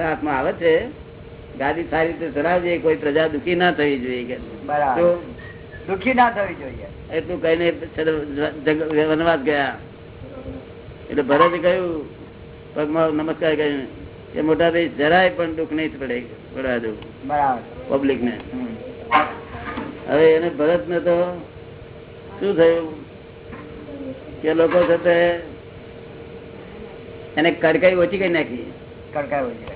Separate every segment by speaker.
Speaker 1: હાથમાં આવે છે ગાડી સારી રીતે ચલાવજે કોઈ પ્રજા દુખી ના થવી જોઈએ
Speaker 2: દુઃખી ના થવી જોઈએ.
Speaker 1: એટલું કહીને વનવાસ ગયા. એટલે ભરત કહ્યું પગમાં નમસ્કાર કહ્યું કે મોટા ભાઈ જરાય પણ દુઃખ નહીં પડે પડવા દઉં પબ્લિક ને હવે એને ભરત ને તો શું થયું? કે લોકો સાથે એને કડકાઈ ઓછી કરી નાખી.
Speaker 2: કડકાઈ હોય છે.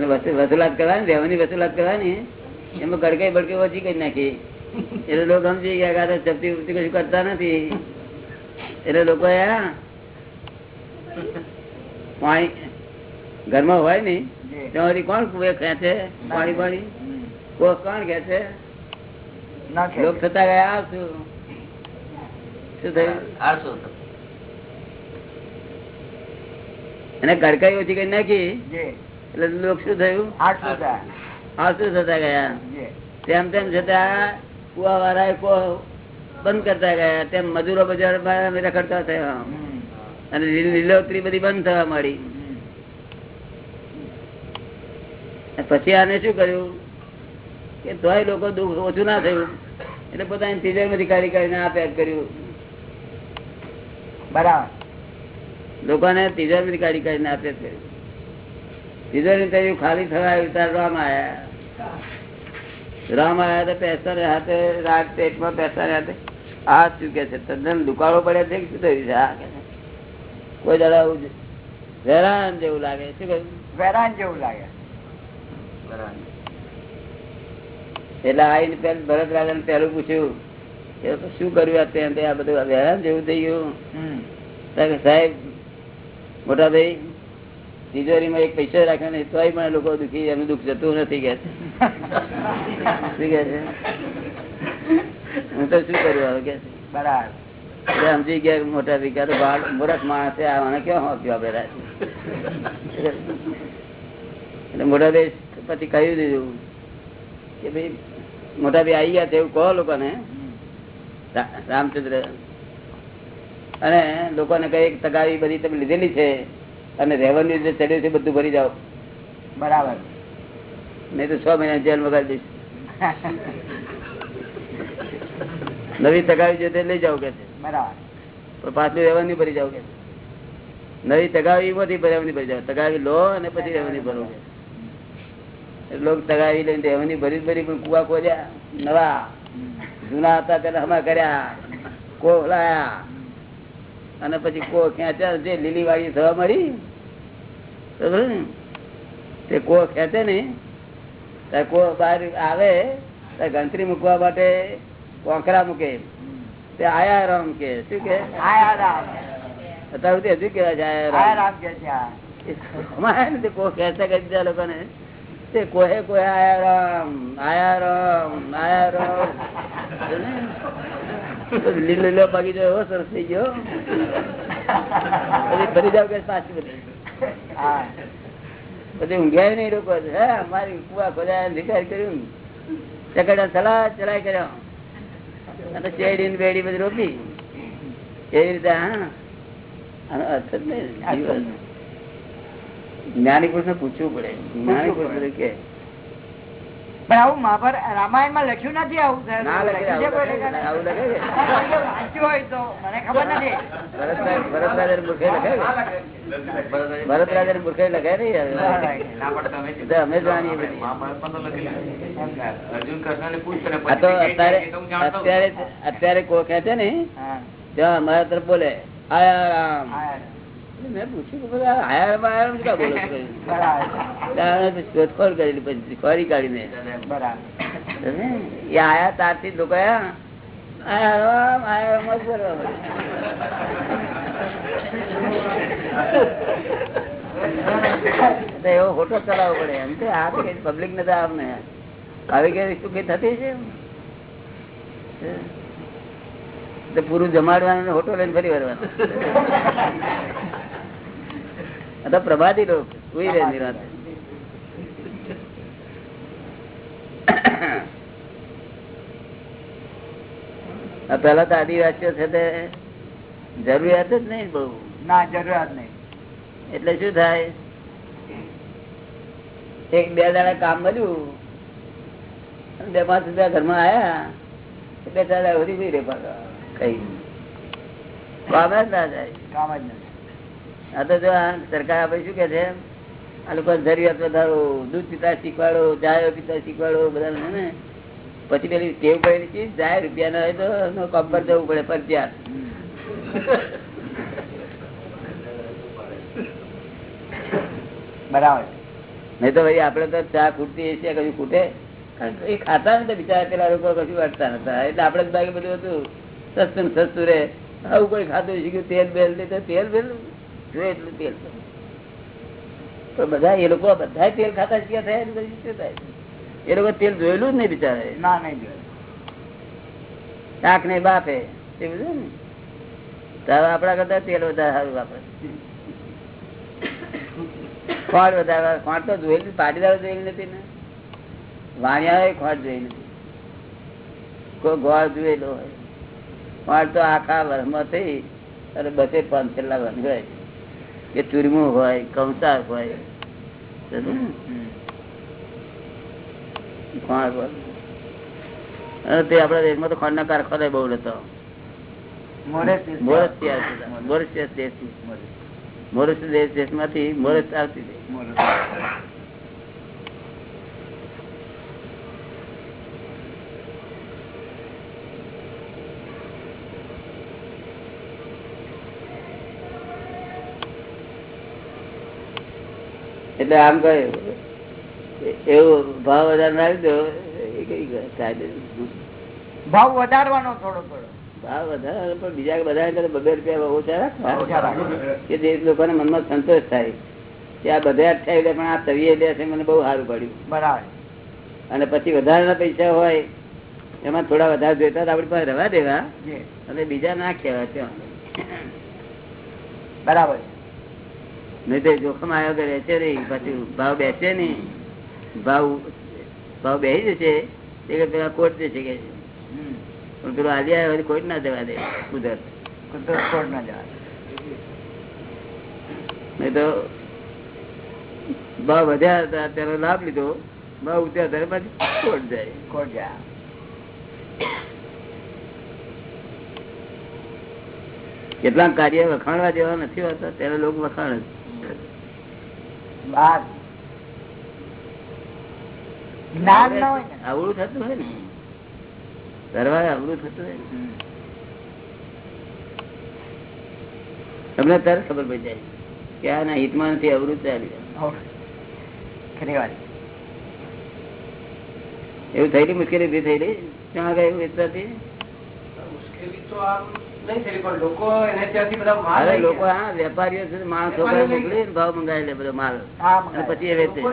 Speaker 1: અને વસુ- વસૂલાત કરવાની રહેવાની વસૂલાત કરવાની એમાં ગડકાઈ બડકાઈ ઓછી કરી નાખી. એટલે લોકો સમજી ગયા કે આ તો ચપટી કશું કરતા નથી. એટલે લોકો ઘરમાં હોય ને તમારી કોણ ખેંચે પાણી પાણી? કોક કોણ ખેંચે લોક થતા ગયા શું? શું થયું? એને ગડકાઈ ઓછી કરી નાખી. એટલે લોક શું થયું?
Speaker 2: આઠસો થયા.
Speaker 1: આ શું થતા ગયા. તેમ તેમ છતાં કુવા વાળા બંધ કરતા ગયા. તેમ મજૂરો બજાર રખડતા થયા. અને લીલોતરી બધી બંધ થવા મળી પછી આને શું કર્યું? કે તોય લોકો દુઃખ ઓછું ના થયું. એટલે પોતાની તિજોરી માંથી કાઢી કાઢીને આ પેક કર્યું.
Speaker 2: બરાબર.
Speaker 1: લોકોને તિજોરી માંથી કાઢી કાઢીને આ પેક કર્યું. તિજોરી ઇન્ટરવ્યુ ખાલી થવા આવ્યું ત્યારે રામ આયા રામ આયા તો પૈસા ને હાથે રાત પેટમાં પૈસા ને હાથે. આ શું કે છે? તદ્દન દુકાળો પડે છે શું થયું છે? આ કોઈ દાડા આવું વેરાન જેવું લાગે. શું કહ્યું?
Speaker 2: વેરાન જેવું લાગે.
Speaker 1: એટલે આઈને પેલું ભરત રાજા ને પેલું પૂછ્યું. કે શું કર્યું આ તે? આ બધું વેરાન જેવું થઈ ગયું. સાહેબ મોટા ભાઈ તિજોરીમાં એક પૈસા રાખ્યો નહીં તોય પણ લોકો દુખી એનું દુઃખ જતું નથી કે. હું તો શું કર્યું કે?
Speaker 2: બરાબર.
Speaker 1: સમજી ગયા મોટા બાળ મૂરખ માણસ છે આને કેવા આપ્યો આપડે? એટલે મોટા ભાઈ પછી કહ્યું દીધું કે ભાઈ મોટા ભાઈ આવી ગયા છે એવું કહો લોકોને. રામચંદ્ર. અને લોકોને કઈ તગાવી બધી તમે લીધેલી છે. અને રેવન્યુ જે ચડ્યું છે બધું ભરી જાઓ.
Speaker 2: બરાબર.
Speaker 1: નહીં તો છ મહિના જેલ વગાડી દઈશ. નવી તગાવી તે લઈ જાવ કે છે.
Speaker 2: બરાબર.
Speaker 1: પણ પાછું રેવન્યુ ભરી જાવ કે છે. નવી તગાવી માંથી રેવન્યુ ભરી જાવ તગાવી લો અને પછી રેવન્યુ ભરો. લોક તગાવી લઈને રેવન્યુ ભરી ભરી પણ કુવા ખોલ્યા નવા. જૂના હતા તેને હમા કર્યા. કો લાયા. અને પછી કો ખેંચ્યા જે લીલી વાળી થવા મળી? તે કો ખેંચે ને ત્યારે કો બહાર આવે ત્યારે ગણતરી મૂકવા માટે કોંકરા મૂકે. તે આયા રામ કે શું કે?
Speaker 2: આયા રામ
Speaker 1: અત્યાર સુધી હજુ કેવા છે આયા રામ
Speaker 2: કે આ.
Speaker 1: અમારે તે કો ખેંચતા કરી દીધા લોકોને. તે કોહે કોહે આયા રામ આયા રામ આયા રામ લીલો લીલો બગીચો એવો સરસ થઈ ગયો. પછી ફરી જાવ કે પાછી બધી. પછી ઊંઘ્યા નહીં લોકો હે અમારી કુવા ખોદાયા વિચાર કર્યું ચકડા ચલા ચલાય કર્યો. અને ને બેડી બધી રોપી. એવી રીતે હા. અર્થ જ નહીં જ્ઞાની પુરુષ ને પૂછવું પડે. જ્ઞાની પુરુષ કે
Speaker 2: પણ આવું મહાભારત રામાયણમાં લખ્યું નથી આવું લખ્યું. વાંચ્યું હોય તો મને ખબર નથી
Speaker 1: ભરતરાજ ભરતરાજા મૂર્ખે લખે ને? મૂર્ખે લખે ને યાર. એ તો અમે જાણીએ અત્યારે અત્યારે કોઈ કે છે ને. ત્યાં અમારા તરફ બોલે આયા રામ. મેં પૂછ્યું કે બધા એવો ખોટો ચલાવવો પડે. એમ કે આ તો પબ્લિક નથી આપને આવી કઈ શું કઈ થતી છે પૂરું જમાડવાનું હોટો લઈને ફરી વળવાનું. તો પ્રભાતી લોક સુઈ રહે નિરાંતે. પેલા તો આદિવાસીઓ છે તે જરૂરિયાત જ નહીં બહુ.
Speaker 2: ના જરૂરિયાત નહીં.
Speaker 1: એટલે શું થાય? એક બે દાડા કામ કર્યું બે પાંચ રૂપિયા ઘરમાં આયા. બે ચાર દાડા વધી રે પાછા. કઈ કામ જ ના જાય
Speaker 2: કામ જ નથી
Speaker 1: આ તો જો આ સરકાર આપડે શું કે છે? આ લોકો જરૂરિયાત વધારો દૂધ પીતા શીખવાડો ચાયો પીતા શીખવાડો બધા ને? પછી પેલી ટેવ પડેલી ચીજ જાય રૂપિયા ના હોય તો એનો કામ પર જવું પડે ફરજિયાત.
Speaker 2: બરાબર.
Speaker 1: નહીં તો ભાઈ આપડે તો ચા ખૂટતી છે કશું ખૂટે? એ ખાતા ને બિચારા પેલા લોકો કશું વાંચતા નતા. એટલે આપડે બાકી બધું હતું. સસ્તું સસ્તું રે. આવું કોઈ ખાતું શીખ્યું તેલ બેલ તો તેલ બેલ. જોઈએ એટલું તેલ તો બધા એ લોકો બધા તેલ ખાતા શીખ્યા થયા? એટલે શું થાય? એ લોકો તેલ જોયેલું જ નહીં બિચારે
Speaker 2: ના નહીં જોયેલું.
Speaker 1: શાક ને બાપે એ બધું ને. તારે આપણા કરતા તેલ વધારે સારું વાપરે. ખોટ વધારે ખોટ તો જોયેલી પાટીદાર જોયેલી નથી ને. વાણિયા ખોટ જોઈ નથી. કોઈ ગોળ જોયેલો હોય. ખોટ તો આખા વર્ષમાં થઈ અને બધે પાંચ છેલ્લા વર્ષ હોય કે ચૂરમું હોય કંસાર હોય. ને? ખોટ હોય. અને તે તો ખોંડના કારખાના બહુ મોરસ મોરસ દેશ. માંથી મોરસ આવતી એટલે આમ કહે એવો ભાવ વધારે નાખી દો
Speaker 2: ભાવ વધારવાનો થોડો થોડો.
Speaker 1: ભાવ વધારે પણ બીજા બધા બબે રૂપિયા ઓછા
Speaker 2: ઓછા
Speaker 1: રાખવા
Speaker 2: રાખવા.
Speaker 1: કે જે લોકોને મનમાં સંતોષ થાય કે આ બધા અઠાવી પણ આ તવીએ લે છે મને બહુ સારું પડ્યું.
Speaker 2: બરાબર.
Speaker 1: અને પછી વધારાના પૈસા હોય એમાં થોડા વધારે જોઈતા તો આપણી પાસે રવા દેવા. અને બીજા ના કહેવાય ત્યાં.
Speaker 2: બરાબર.
Speaker 1: નહીં તો જોખમ આવ્યો કે રહેશે નહીં. પછી ભાવ બેસે નહીં. ભાવ ભાવ બેસી જશે. એ કે પેલા કોર્ટ જશે કે. પણ પેલો આજે આવ્યો કોર્ટ કોટ ના દેવા દે કુદરત
Speaker 2: કુદરત કોડ ના જવા
Speaker 1: નહીં તો ભાવ વધ્યા હતા તેનો લાભ લીધો. ભાવ ઉત્યા ત્યારે પછી કોટ જાય.
Speaker 2: કોર્ટ જાય.
Speaker 1: કેટલાક કાર્ય વખાણવા જેવા નથી હોતા ત્યારે લોકો વખાણ જ.
Speaker 2: બાર. જ્ઞાન ના હોય ને.
Speaker 1: અવળું થતું હોય ને. દરવાજે અવળું થતું હોય તમને તરત ખબર પડી જાય કે આના હિતમાં નથી અવરું ચાલી એવું થઈ રહી મુશ્કેલી ઊભી થયેલી ત્યાં આગળ એવું વેચવાથી?
Speaker 3: મુશ્કેલી તો પણ લોકો એને ત્યાંથી બધા માલ
Speaker 1: અરે
Speaker 3: લઈ
Speaker 1: લોકો
Speaker 3: ગયા.
Speaker 1: હા વેપારીઓ છે માણસ છોકરા મોકલી ભાવ મંગાવી લે બધો માલ. અને પછી એ વેચે.
Speaker 3: ને.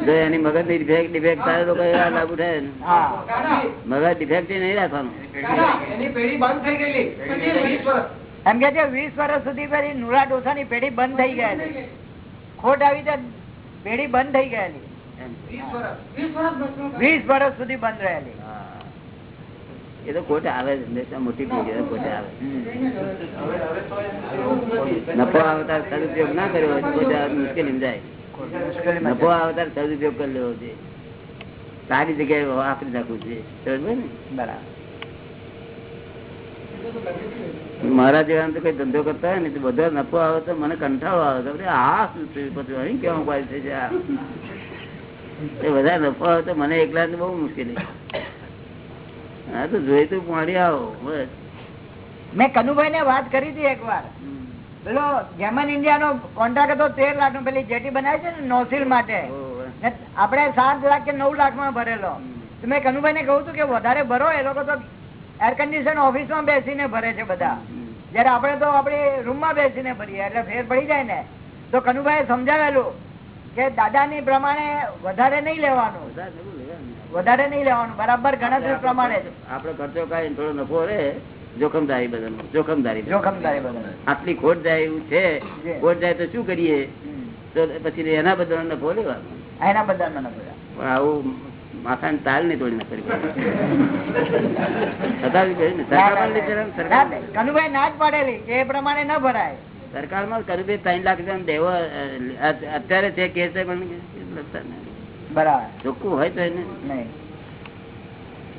Speaker 1: જો
Speaker 3: ને.
Speaker 1: એની મગજની ડિફેક્ટ ડિફેક્ટ થાય તો કઈ લાગુ થાય ને. મગજ ડિફેક્ટ નહીં રાખવાનું.
Speaker 3: પેઢી બંધ થઈ ગયેલી. પછી
Speaker 2: એમ કે છે વીસ વર્ષ સુધી પેલી નુરા ડોસાની પેઢી બંધ થઈ ગયેલી. ખોટ આવી તો પેઢી બંધ થઈ ગયેલી.
Speaker 3: વીસ વર્ષ
Speaker 2: સુધી બંધ રહેલી.
Speaker 1: એ તો ખોટ આવે મોટી ખોટ આવે. નફો આવતા સદુપયોગ ના કર્યો હોય ખોટ મુશ્કેલી જાય. નફો આવતા સદુપયોગ કરી લેવો છે. સારી જગ્યાએ વાપરી નાખવું છે. સમજ ને?
Speaker 2: બરાબર.
Speaker 1: મારા જેવા તો કઈ ધંધો કરતા હોય ને તો બધો નફો આવે તો મને કંટાળો આવે. આ શું થયું પછી અહીં કેવા ઉપાય છે? આ? બધા નફો આવે તો મને એકલા બહુ મુશ્કેલી. હા તો જોઈ તું પાણી આવો બસ.
Speaker 2: મેં કનુભાઈ ને વાત કરી હતી એક વાર પેલો જેમન ઇન્ડિયા નો કોન્ટ્રાક્ટ હતો તેર લાખ નો પેલી જેટી બનાવી છે ને નોસિલ માટે.
Speaker 1: ઓહો.
Speaker 2: સાત લાખ કે નવ લાખમાં ભરેલો તો મેં કનુભાઈ ને કહું હતું કે વધારે ભરો એ લોકો તો એર કન્ડિશન ઓફિસમાં બેસીને ભરે છે બધા. જયારે આપડે તો આપડે રૂમમાં બેસીને ભરીએ એટલે ફેર પડી જાય ને. તો કનુભાઈ સમજાવેલું કે દાદા ની પ્રમાણે વધારે નહીં લેવાનું. વધારે નહીં લેવાનું. બરાબર ગણતરી પ્રમાણે
Speaker 1: આપડે ખર્ચો કઈ થોડો નફો રે જોખમદારી બધાનો જોખમદારી
Speaker 2: જોખમદારી બધા
Speaker 1: આટલી ખોટ જાય એવું છે ખોટ જાય તો શું કરીએ? તો પછી એના બદલ નફો લેવાનો.
Speaker 2: એના બધા નફો
Speaker 1: પણ આવું માથાની તાલ તોડી નાખવી ને સરકાર પણ લીધે ને,
Speaker 2: ના, કનુભાઈ ના જ પાડેલી એ પ્રમાણે ન ભરાય.
Speaker 1: સરકારમાં કર્યું બે ત્રણ લાખ રૂપિયા દેવો અત્યારે છે કે છે પણ
Speaker 2: બરાબર.
Speaker 1: ચોખ્ખું હોય તો એને
Speaker 2: નહીં.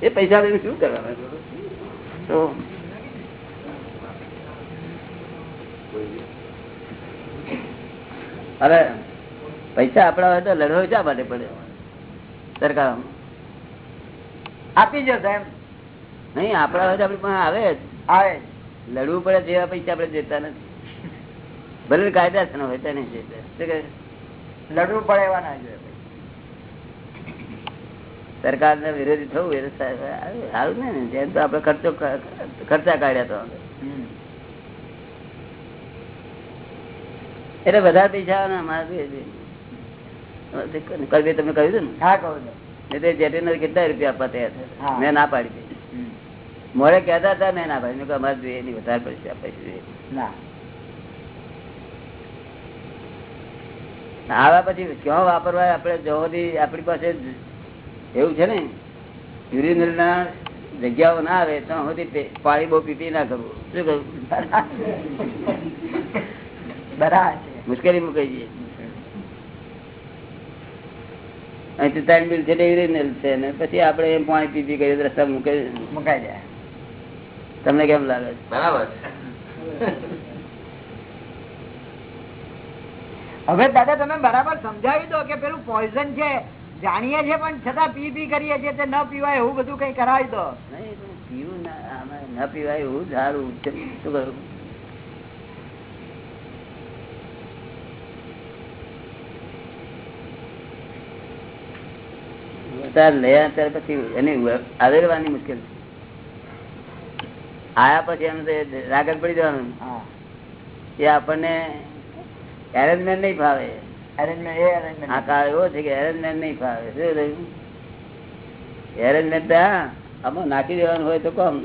Speaker 1: એ પૈસા લઈને શું કરવાના? તો અરે પૈસા આપડા હોય તો લડવો શા માટે પડે? સરકાર
Speaker 2: આપી જશે એમ
Speaker 1: નહીં આપડા હોય તો આપડી પાસે આવે જ.
Speaker 2: આવે
Speaker 1: લડવું પડે જેવા પૈસા આપડે દેતા નથી. ભલે કાયદા હોય તેને?
Speaker 2: લડવું પડે એવા ના જોઈએ.
Speaker 1: સરકાર ને વિરોધી થવું એ સારું ને જેમ તો આપડે ખર્ચો ખર્ચા કાઢ્યા તો. એટલે બધા પૈસા આવે ને અમારે કલબે તમને કહ્યું હતું
Speaker 2: હા કહું એટલે
Speaker 1: ને કેટલા રૂપિયા આપવા તૈયાર મેં ના પાડી મોડે કહેતા હતા મેં ના પાડી. અમારે જોઈએ નહીં વધારે પૈસા પૈસા જોઈએ
Speaker 2: ના.
Speaker 1: આવા પછી ક્યાં વાપરવા? આપણે જવાથી આપણી પાસે એવું છે ને યુરિનલ ના જગ્યાઓ ના આવે તો સુધી પાણી બહુ પીપી ના કરવું. શું કરવું
Speaker 2: બરાબર.
Speaker 1: મુશ્કેલી મૂકાઈ જઈએ ત્રણ બિલ છે યુરિનલ છે ને, પછી આપણે એમ પાણી પીપી કરી રસ્તા મૂકાઈ
Speaker 2: મુકાઈ જાય.
Speaker 1: તમને કેમ લાગે?
Speaker 3: બરાબર.
Speaker 2: હવે દાદા તમે બરાબર સમજાવી દો કે પેલું પોઈઝન છે. જાણીએ છીએ પણ છતાં પી પી કરીએ છીએ તે ન પીવાય એવું બધું કઈ કરાવી દો.
Speaker 1: પીવું ના પીવાય એવું સારું શું કરું? લયા ત્યાર પછી એની આવેરવાની મુશ્કેલ. છે આયા પછી એમ રાગત પડી જવાનું.
Speaker 2: હા.
Speaker 1: એ આપણને એરેન્જમેન્ટ નહીં ફાવે. આ કાળ એવો છે કે એરેન્જમેન્ટ નહીં ફાવે. શું રહ્યું એરેન્જમેન્ટ આમાં નાખી દેવાનું હોય તો કોમ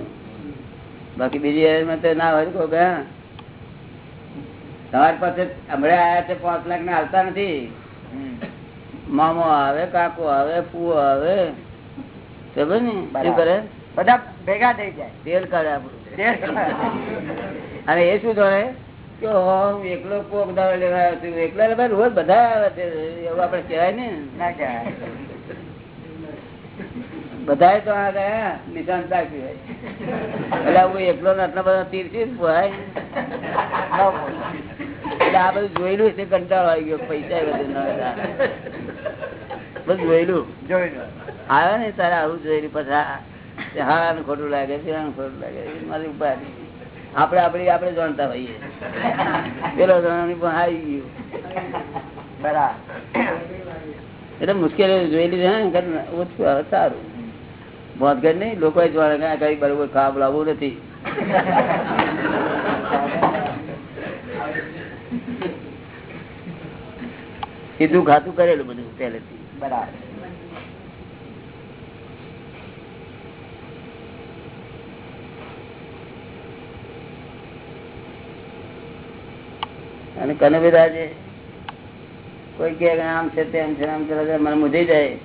Speaker 1: બાકી બીજી એરેન્જમેન્ટ ના હોય કોઈ હા. તમારી પાસે હમણાં આયા છે પાંચ લાખ ને આવતા નથી. મામો આવે કાકો આવે પુઓ આવે. ખબર ને શું કરે?
Speaker 2: બધા ભેગા થઈ જાય.
Speaker 1: તેલ કાઢે આપણું. અને એ શું જોડે કે હો, એકલો કોક દાડો લેવા આવ્યો છું એકલા લેવા રોજ બધા આવે છે એવું આપડે કહેવાય ને?
Speaker 2: ના કહેવાય.
Speaker 1: બધા તો આ ગયા નિશાન સાચી એટલે હું એકલો ને આટલા બધા તીર છે ભાઈ એટલે આ બધું જોયેલું છે કંટાળો આવી ગયો પૈસા બધું ન. બધું જોયેલું.
Speaker 2: જોયેલું.
Speaker 1: આવ્યો ને તારે આવું જોયેલું પછી હા ખોટું લાગે છે ખોટું લાગે છે મારી ઉપાધિ. આપણે આપડે આપણે જાણતા હોઈએ. પેલો એટલે મુશ્કેલી જોયેલી છે ને ઓછું આવે, સારું. મોતગર નહીં લોકો કઈ બરોબર ખાવા લાવવું નથી. સીધું ખાતું કરેલું બધું પહેલેથી.
Speaker 2: બરાબર.
Speaker 1: અને કનવિદા છે? કોઈ કે આમ છે તેમ છે આમ છે મને મૂજી જાય.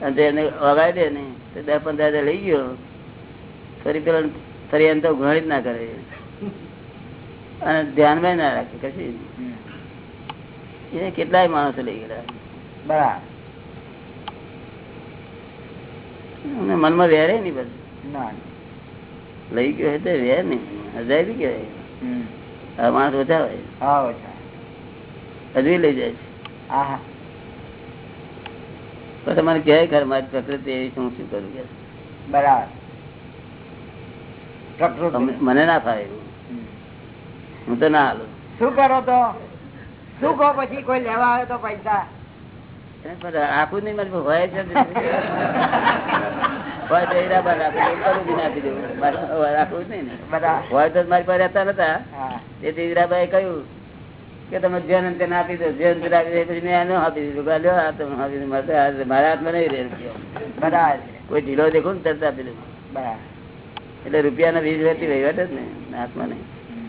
Speaker 1: અને એને વગાડી દે ને તો દસ પંદર હજાર લઈ ગયો. ફરી પેલા ફરી એમ તો ઘણી જ ના કરે. અને ધ્યાનમાં ના રાખે કશી. એને કેટલાય માણસો લઈ ગયા
Speaker 2: બરાબર.
Speaker 1: મનમાં વેરે નહીં બધું
Speaker 2: ના.
Speaker 1: લઈ ગયો તો વેર નહીં. હજાર બી કહેવાય. માણસ ઓછા હોય. હજવી લઈ જાય છે. પછી મને કહે ખર મારી પ્રકૃતિ એવી હું શું કરું? કે
Speaker 2: બરાબર
Speaker 1: મને ના ફાવે હું તો ના હાલું.
Speaker 2: શું કરો તો? શું કહો પછી કોઈ લેવા આવે તો પૈસા?
Speaker 1: એને નહીં મારે હોય છે હોય તો. મારે રાખવું જ નહીં ને. હોય તો મારી પાસે રહેતા નતા. તેથી હીરાબાઈ કહ્યું કે તમે જેન તેને આપી દો. જેન તેને આપી દો પછી મેં આપી દીધું. લ્યો આ તમે આપી દીધું. મારે હાથમાં નહીં રહે
Speaker 2: બરાબર.
Speaker 1: કોઈ ઢીલો દેખો ને તરત આપી દઉં
Speaker 2: બરાબર.
Speaker 1: એટલે રૂપિયાના વીસ વર્ષથી વહીવટ જ ને હાથમાં નહીં
Speaker 2: હમ.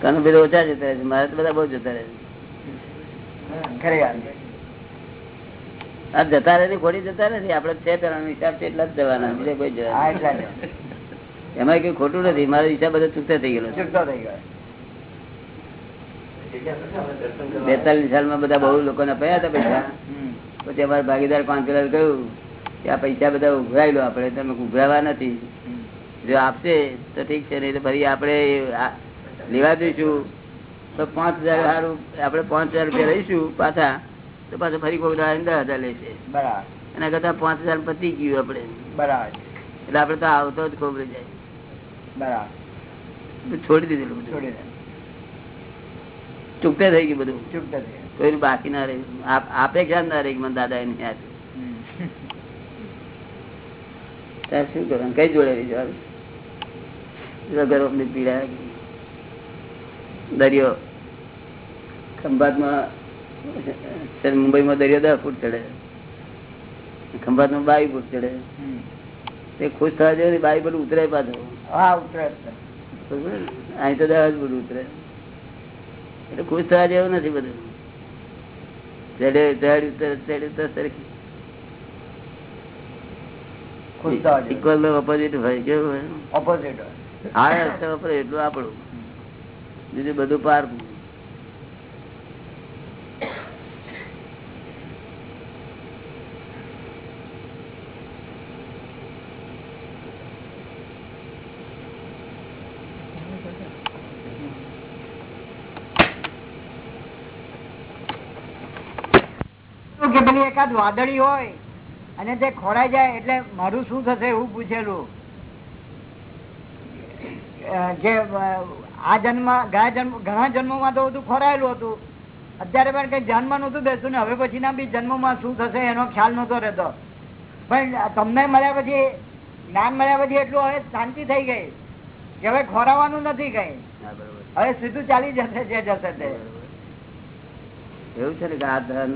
Speaker 1: કનું બધું ઓછા જતા રહે મારા તો બધા બહુ જતા રહે. આ જતા રહે ખોટી જતા નથી આપડે છે પેલા હિસાબ છે એટલા જ જવાના. બીજે કોઈ જવાના એમાં કઈ ખોટું નથી. મારો હિસાબ બધો ચૂકતે થઈ ગયેલો
Speaker 2: ચૂકતો થઈ ગયો.
Speaker 1: બેતાલીસ સાલમાં બધા બહુ લોકોને અપાયા હતા પૈસા. પછી અમારા ભાગીદાર કાઉન્સિલર કહ્યું કે આ પૈસા બધા ઉઘરાઈ લો આપણે. તમે ઉઘરાવા નથી. જો આપશે તો ઠીક છે નહીં તો ફરી આપણે લેવા દઈશું તો પાંચ હજાર સારું આપડે પાંચ હજાર રૂપિયા લઈશું પાછા તો પાછા ફરી કોઈ દસ હજાર લેશે
Speaker 2: બરાબર.
Speaker 1: એના કરતા પાંચ હજાર પતી ગયું આપડે
Speaker 2: બરાબર.
Speaker 1: એટલે આપણે તો આવતો જ ખોબરે જાય.
Speaker 2: બરાબર.
Speaker 1: છોડી દીધેલું
Speaker 2: છોડી
Speaker 1: ચૂકતે થઈ ગયું બધું.
Speaker 2: ચૂકતે થઈ
Speaker 1: કોઈ બાકી ના રહી. આપ- આપે ખ્યાલ ના રહી મને દાદા એની યાદ. શું કરવાનું? કઈ જોડે રહી જવાનું ગરમની પીડા દરિયો. ખંભાતમાં મુંબઈમાં દરિયો દસ ફૂટ ચડે. ખંભાતમાં બાવી ફૂટ ચડે. તે ખુશ થવા જોઈએ ને બાવી બધું ઉતરે પાછો.
Speaker 2: હા ઉતરે?
Speaker 1: અહીં તો દસ ફૂટ ઉતરે. એટલે ખુશ થવા જેવું નથી બધું. ચડે ચડ ઉતર ચડ ઉતર સરખી. ઇક્વલ ઓપોઝિટ હોય કેવું
Speaker 2: ઓપોઝિટ હોય.
Speaker 1: હા એટલું આપણું. બીજું બધું પાર.
Speaker 2: એકાદ વાદળી હોય અને તે ખોરાઈ જાય એટલે મારું શું થશે એવું પૂછેલું? જે આ જન્મ ગયા જન્મ ઘણા જન્મોમાં તો બધું ખોરાયેલું હતું. અત્યારે પણ કઈ ધ્યાનમાં નતું બેસતું ને હવે પછીના બી જન્મોમાં શું થશે એનો ખ્યાલ નતો રહેતો. પણ તમને મળ્યા પછી જ્ઞાન મળ્યા પછી એટલું હવે શાંતિ થઈ ગઈ કે હવે ખોરાવાનું નથી કઈ. હવે સીધું ચાલી જશે જે જશે તે.
Speaker 1: એવું છે ને કે આ ધન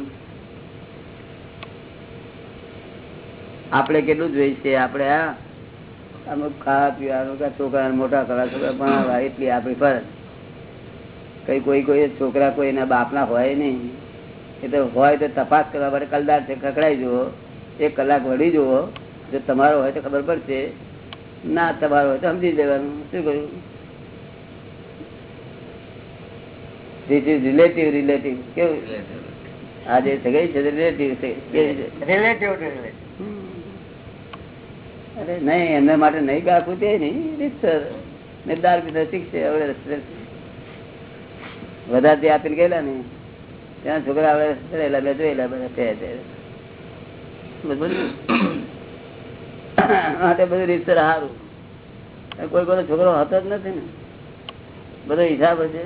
Speaker 1: આપણે કેટલું જોઈએ છે? આપણે આ અમુક ખાવા પીવાનું કે છોકરાને મોટા કરવા છોકરા ભણાવવા એટલી આપણી ફરજ કઈ કોઈ કોઈ છોકરા કોઈના બાપના હોય નહીં. એ તો હોય તો તપાસ કરવા માટે કલદાર છે ખકડાઈ જુઓ. એક કલાક વળી જુઓ. જો તમારો હોય તો ખબર પડશે. ના તમારો હોય તો સમજી દેવાનું શું કહ્યું? ધીસ ઇઝ રિલેટિવ રિલેટિવ કેવું? આ જે સગાઈ છે રિલેટિવ છે.
Speaker 2: રિલેટિવ રિલેટિવ
Speaker 1: અરે નહીં, એમના માટે નહીં ગાખવું તે નહીં રીતસર ને દાર શીખશે વધારે તે આપીને ગયેલા ને, ત્યાં છોકરા હવે રહેલા, બે જોયેલા બધા તે. બધું બધું રીતસર સારું કોઈ કોઈ છોકરો હતો જ નથી ને. બધો હિસાબ છે.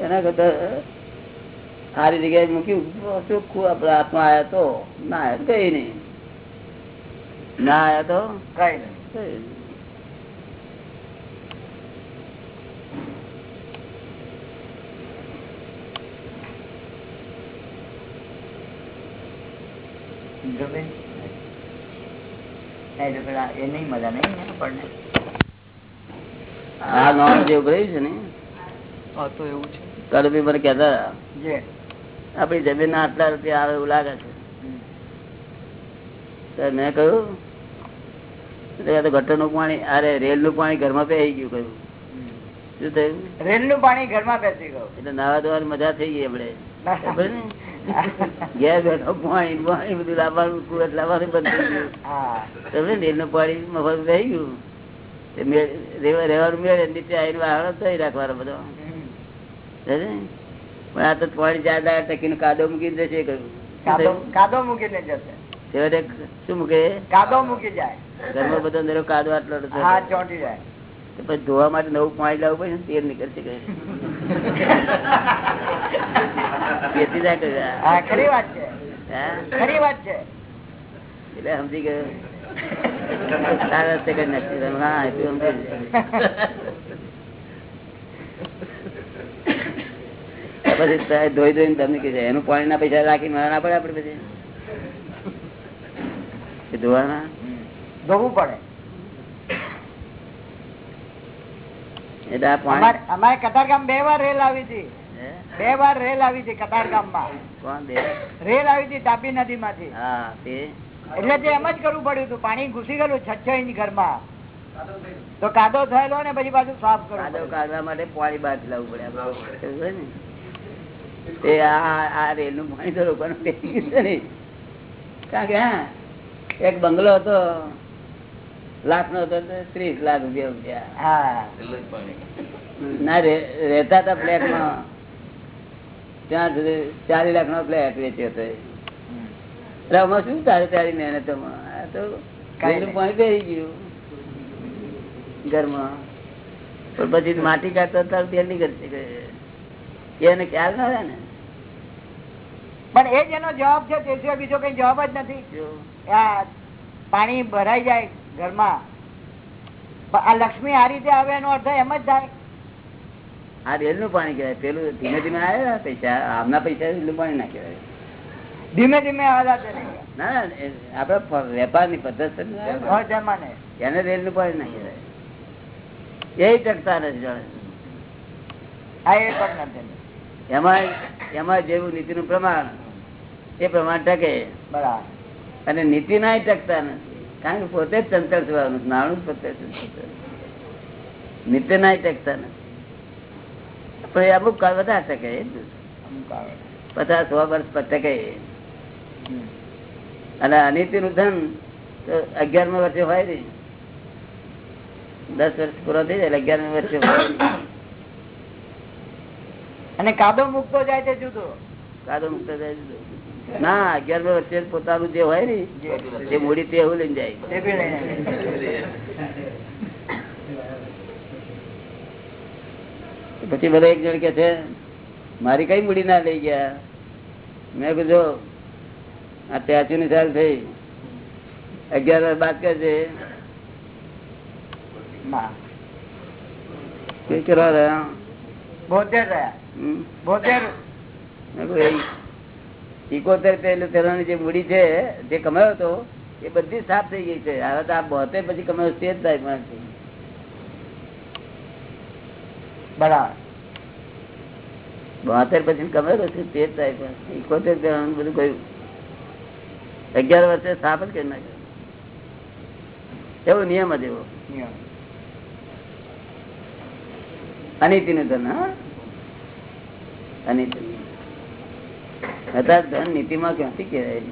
Speaker 1: એના કરતા સારી જગ્યાએ મૂક્યું. ચોખ્ખું આપડે હાથમાં આવ્યા તો. ના કઈ નહીં. ના આવ્યા તો?
Speaker 2: કઈ નહીં. એ નહીં મજા નહીં આપણને.
Speaker 1: આ નોન જેવું ઉભરાયું છે ને?
Speaker 2: તો એવું છે.
Speaker 1: કડબી મને
Speaker 2: કેતા
Speaker 1: આપણી જમીન આટલા રૂપિયા આવે એવું લાગે છે. મેં કહ્યું એટલે નું તો પાણી અરે રેલનું પાણી ઘરમાં પહેરી ગયું કહ્યું. શું થયું?
Speaker 2: રેલનું પાણી ઘરમાં બેસી ગયું
Speaker 1: એટલે નાવા ધોવાની મજા થઈ ગઈ આપણે ઘેર બેઠો પાણી પાણી બધું લાવવાનું કુવત લાવવાનું બંધ થઈ ગયું.
Speaker 2: હા.
Speaker 1: રેલનું પાણી મફત થઈ ગયું. તે રહેવાનું મેળે નીચે આવીને વાહણો થઈ રાખવાનો બધો. ને? પણ આ તો પાણી ચાર દાડા ટકીને કાદો મૂકીને જશે કહ્યું.
Speaker 2: કાદો મૂકીને જશે.
Speaker 1: શું મૂકે?
Speaker 2: કાદો મૂકી જાય.
Speaker 1: ઘરમાં બધો કાદો આટલો આટલો
Speaker 2: હા ચોંટી જાય.
Speaker 1: પછી ધોવા માટે નવું પાણી લાવવું પડે ને તેલ નીકળશે જાય
Speaker 2: ખરી વાત છે. ખરી વાત છે.
Speaker 1: એટલે સમજી ગયો. રસ્તે કરી નાખશે. હા એટલું સમજી પછી ધોઈ ધોઈને તમને કહે એનું પાણી ના પૈસા રાખી મારા ના પડે આપડે પછી એ ધોવાના
Speaker 2: ધોવું પડે.
Speaker 1: એટલે આ પાણી.
Speaker 2: અમારે અમારે કતારગામ બે વાર રેલ આવી હતી. બે વાર રેલ આવી હતી કતારગામ
Speaker 1: કોણ
Speaker 2: રેલ આવી હતી તાપી નદી માંથી
Speaker 1: હા તે
Speaker 2: એટલે તે એમ જ કરવું પડ્યું હતું. પાણી ઘૂસી ગયેલું છ છ ઇંચ ઘરમાં. તો કાદો થયેલો ને પછી પાછું સાફ
Speaker 1: કરો
Speaker 2: કાદો
Speaker 1: કાઢવા માટે પાણી બહાર લાવવું પડે. ને? તે આ આ રેલનું પાણી તો લોકોને બેસી ગયું છે ને કારણ કે હા એક બંગલો હતો. લાખ નો હતો ત્રીસ લાખ રૂપિયા રૂપિયા.
Speaker 2: હા.
Speaker 1: ના રહેતા હતા ફ્લેટમાં ત્યાં સુધી ચાલીસ લાખ નો ફ્લેટ વેચ્યો હતો. આમાં શું તારે તારી મહેનત તો
Speaker 2: કાંઈ
Speaker 1: પાણી બેસી ગયું ઘરમાં. પણ પછી માટી કાઢતા તાર તેલ નીકળશે એને ખ્યાલ ના રહે ને?
Speaker 2: પણ એ જ એનો જવાબ છે તે સિવાય બીજો કઈ જવાબ જ નથી. પાણી ભરાઈ જાય ઘરમાં. આ લક્ષ્મી આ રીતે આવે એનો અર્થ એમ જ થાય.
Speaker 1: આ રેલનું પાણી કહેવાય. પેલું ધીમે ધીમે આવ્યા પૈસા આમના પૈસા પાણી ના કહેવાય.
Speaker 2: ધીમે ધીમે આવા
Speaker 1: ના ના આપડે વેપારની પદ્ધતિ એને રેલનું પાણી ના કહેવાય. એ ટકતા નથી. એમાં એમાં જેવું નીતિનું પ્રમાણ એ પ્રમાણ ટકે.
Speaker 2: બરાબર.
Speaker 1: અને નીતિ ના ટકતા નથી. કારણ કે પોતે જ ચંચલ થવાનું નાણું પોતે નીતિ ના ટકતા નથી. પણ અમુક કાળ વધારે ટકે. પચાસ સો વર્ષ ટકે અને અનિતિ નું ધન અગિયારમા વર્ષે હોય ને દસ વર્ષ પૂરો થઈ જાય અગિયારમા વર્ષે
Speaker 2: અને કાદો મૂકતો જાય છે જુદો.
Speaker 1: કાદો મૂકતો જાય જુદો. ના અગિયાર વચ્ચે પોતાનું જે હોય ને જે મૂડી તે એવું લઈને જાય. પછી બધા એક જણ કે છે મારી કઈ મૂડી ના લઈ ગયા? મેં કીધું આ ત્યાંસી ની સાલ થઈ. અગિયાર બાદ કે છે કરવા રહ્યા?
Speaker 2: બોતેર રહ્યા. બોતેર
Speaker 1: ઇકોતેર પેલું પેલાની જે મૂડી છે જે કમાયો હતો એ બધી સાફ થઈ ગઈ છે. હવે તો આ બોતેર પછી કમાયો તે જ થાય માણસથી.
Speaker 2: બરાબર.
Speaker 1: બોતેર પછી કમાયો છે તે જ થાય પણ ઇકોતેર પેલાનું બધું કહ્યું અગિયાર વર્ષે સાફ જ કરી નાખ્યો. એવો નિયમ જ એવો.
Speaker 2: નિયમ.
Speaker 1: અનિતિ નું ધન હા? અનિતિ હતા ધન નીતિમાં ક્યાંથી કહેવાય?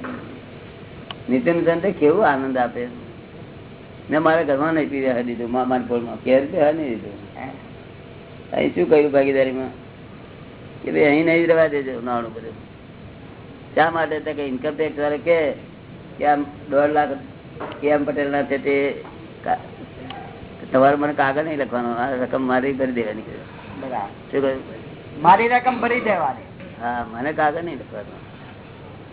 Speaker 1: નીતિ ધન તો કેવું આનંદ આપે? મેં મારા ઘરમાં નહીં પીવા દીધું મામાની પોળમાં કેર પીવા નહીં દીધું? અહીં શું કહ્યું ભાગીદારીમાં? કે ભાઈ અહીં નહીં રહેવા દેજો નાણું બધું. શા માટે? તો કે વાળા કે કે આમ દોઢ લાખ કે એમ પટેલ ના છે તે તમારે મને કાગળ નહીં લખવાનો આ રકમ મારી ભરી દેવાની. શું કહ્યું?
Speaker 2: મારી રકમ ભરી દેવાની.
Speaker 1: હા મને કાગળ નહીં લખવાનો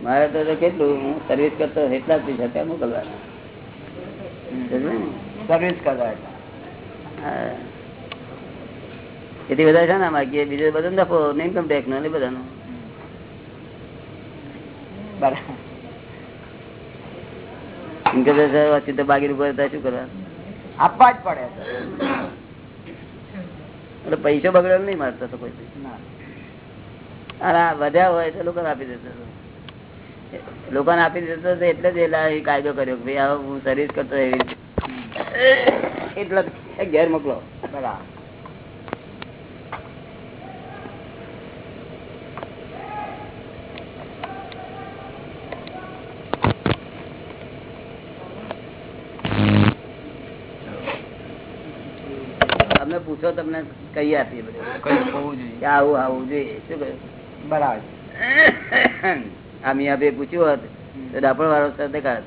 Speaker 1: મારે તો કેટલું હું સર્વિસ કરતો એટલા જ પૈસા ત્યાં મોકલવાના?
Speaker 2: સર્વિસ કરતા.
Speaker 1: હા. એથી બધા છે ને માગીએ બીજો બધો નફો ઇન્કમ ટેક્સ નો બધાનો ઇન્કમ ટેક્સ વચ્ચે તો બાગી ઉપર શું કરવા
Speaker 2: આપવા જ પડે
Speaker 1: એટલે પૈસો બગડેલો નહીં મારતો તો કોઈ
Speaker 2: ના.
Speaker 1: અને વધ્યા હોય તો લોકોને આપી દેતો હતો. લોકોને આપી દેતો હતો એટલે જ એલા કાયદો કર્યો કે ભાઈ હું સર્વિસ કરતો એવી એટલે ઘેર મોકલો.
Speaker 2: બરાબર.
Speaker 1: પૂછો તમને કઈ આપીએ બધું.
Speaker 2: કઈ હોવું જોઈએ.
Speaker 1: આવું આવું જોઈએ. શું કહ્યું?
Speaker 2: બરાબર.
Speaker 1: આ મિયા ભાઈ પૂછ્યું હોત તો ડાપણ વાળો સર દેખાડ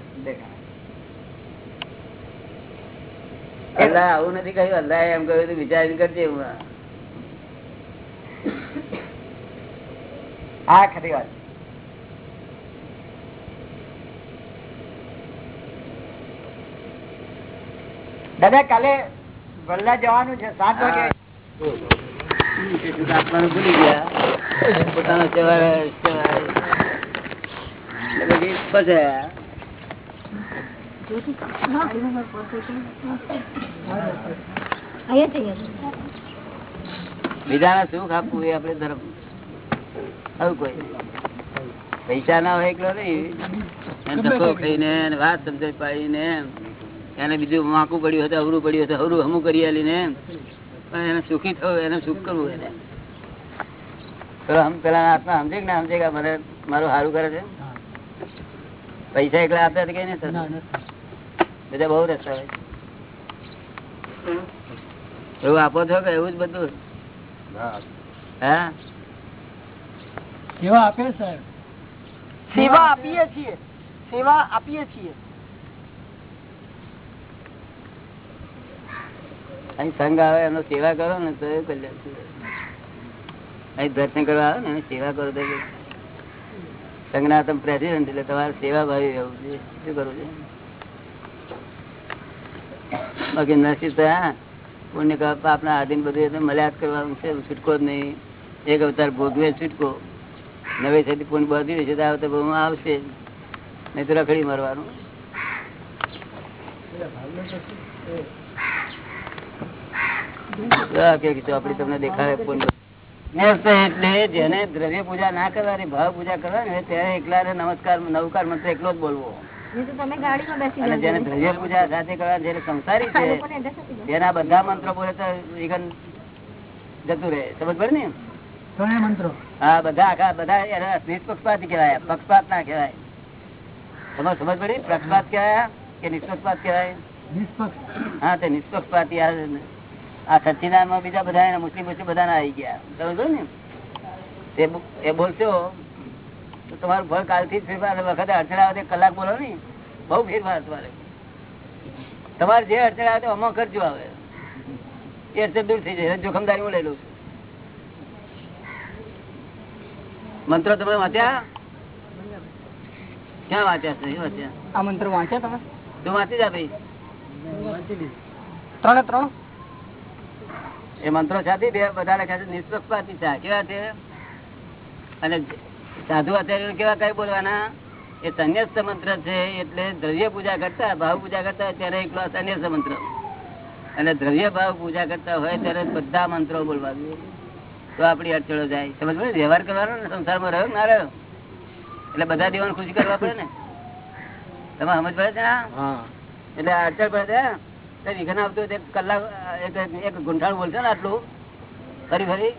Speaker 1: અલ્લાહ આવું નથી કહ્યું અલ્લાહ એમ કહ્યું તો કરજે
Speaker 2: હા ખરી વાત. દાદા કાલે વલ્લા જવાનું છે સાત વાગે.
Speaker 1: આપવાનું ભૂલી ગયા. પોતાનો. બીજાને સુખ આપવું એ આપડે ધર્મ આવું કોઈ. પૈસા ના હોય એકલો નહીં. ધક્કો ખાઈને વાત સમજાવી પાડીને, એને બીજું માકું પડ્યું હતું અવરું પડ્યું હતું અવરું હમું કરી આલીને, પણ એને સુખી થવું, એને સુખ કરવું એને. પેલો પેલા આત્મા સમજે કે ના સમજે કે મને મારું સારું કરે છે? પૈસા એકલા આપતા કઈ બધા બહુ રસ્તા હોય. એવું આપો છો કે એવું જ બધું? હા?
Speaker 4: સેવા આપે સાહેબ.
Speaker 2: સેવા આપીએ છીએ. સેવા આપીએ છીએ.
Speaker 1: અહીં સંઘ આવે એનો સેવા કરો ને તો એ કલ્યાણ છે. દર્શન કરવા આવે ને સેવા કરો તો એ સંઘના તમે પ્રેસિડેન્ટ એટલે તમારે સેવા ભાવી રહેવું છે શું કરવું છે બાકી નસીબ થયા પુણ્ય આપણા આધીન બધું એટલે મળ્યા જ કરવાનું છે, છૂટકો જ નહીં. એક અવતાર ભોગવે છૂટકો. નવે છે પુણ્ય બધી છે, તો આ વખતે બહુ આવશે. નહીં તો રખડી મરવાનું. ચોપડી તમને દેખાડે પુણ્ય. એટલે જેને દ્રવ્ય પૂજા ના કરવાની ભાવ પૂજા કરવાની ત્યારે એકલા નમસ્કાર નવકાર મંત્ર એકલો જ બોલવો.
Speaker 5: તમે ગાડીમાં બેસી
Speaker 1: અને જેને દ્રવ્ય પૂજા સાથે કરવાની જેને સંસારી છે તેના બધા મંત્રો બોલે તો વિઘન જતું રહે. સમજ પડે ને? હા બધા આખા બધા કહેવાય પક્ષપાત ના કહેવાય. તમારે સમજ પડી? પક્ષપાત કહેવાય કે નિષ્પક્ષપાત કહેવાય?
Speaker 4: નિષ્પક્ષ.
Speaker 1: હા તે નિષ્પક્ષપાતી આ આ સચિદાનમાં બીજા બધા મુસ્લિમ મુસ્લિમ બધા આવી ગયા. સમજો ને? એ બોલશો તો તમારું ફળ કાલથી જ ફેરફાર વખતે અડચણ આવે કલાક બોલો ને. બહુ ફેરફાર તમારે. તમારે જે અડચણ આવે અમો કરજો આવે. એ અડચણ દૂર થઈ જાય. જોખમદારી હું લઈ લઉં મંત્રો તમે વાંચ્યા? ક્યાં વાંચ્યા છે? વાંચ્યા.
Speaker 2: આ મંત્ર વાંચ્યા તમે?
Speaker 1: તું વાંચી જા ભાઈ.
Speaker 2: ત્રણે ત્રણ.
Speaker 1: એ મંત્રો સાથે બે બધા લખ્યા છે નિષ્પક્ષપાતી છે. કેવા છે? અને સાધુ આચાર્ય કેવા કઈ બોલવાના? એ સંન્યસ્ત મંત્ર છે એટલે દ્રવ્ય પૂજા કરતા ભાવ પૂજા કરતા ત્યારે એકલો સંન્યસ્ત મંત્ર. અને દ્રવ્ય ભાવ પૂજા કરતા હોય ત્યારે બધા મંત્રો બોલવા જોઈએ તો આપણી અડચણો જાય. સમજ પડે? વ્યવહાર કરવાનો ને સંસારમાં રહ્યો ના રહ્યો? એટલે બધા દેવાનું ખુશી કરવા પડે ને? તમે સમજ પડે છે ને એટલે અડચણ પડે છે? વિઘન આવતું હોય તો એક કલાક એક એક ગુંઠાણ બોલશે ને આટલું. ફરી ફરી.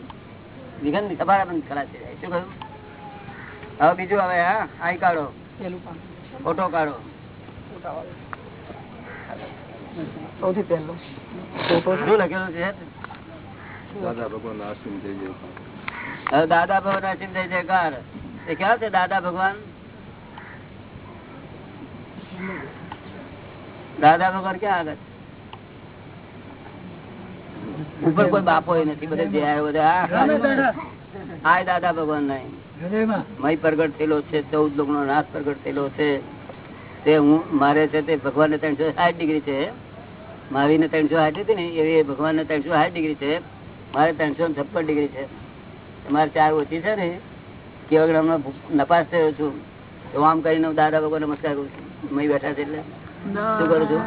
Speaker 1: વિઘન સભારા બંધ છે શું કહ્યું? હવે બીજું હવે હા? આઈ કાઢો. ફોટો કાઢો.
Speaker 2: સૌથી પહેલું.
Speaker 1: શું લખેલું છે.
Speaker 6: દાદા ભગવાન આશ્રમ થઈ જાય.
Speaker 1: હવે દાદા ભગવાન અસીમ થઈ જયકાર એ ક્યાં છે દાદા ભગવાન? દાદા ભગવાન ક્યાં આગળ? ઉપર કોઈ બાપો નથી બધે જે આવ્યો બધા આ દાદા ભગવાન નહીં મય પ્રગટ થયેલો છે ચૌદ લોક નો નાશ પ્રગટ થયેલો છે. તે હું મારે છે તે ભગવાન ને ત્રણસો સાઠ ડિગ્રી છે. મારી ને ત્રણસો સાઠ હતી ને એવી ભગવાન ને ત્રણસો સાઠ ડિગ્રી છે. મારે ત્રણસો છપ્પન ડિગ્રી છે. મારે ચાર ઓછી છે ને કેવા ગ્રામ નપાસ થયો છું. તો આમ કરીને હું દાદા ભગવાન નમસ્કાર કરું છું. મય બેઠા છે એટલે. શું કરું છું?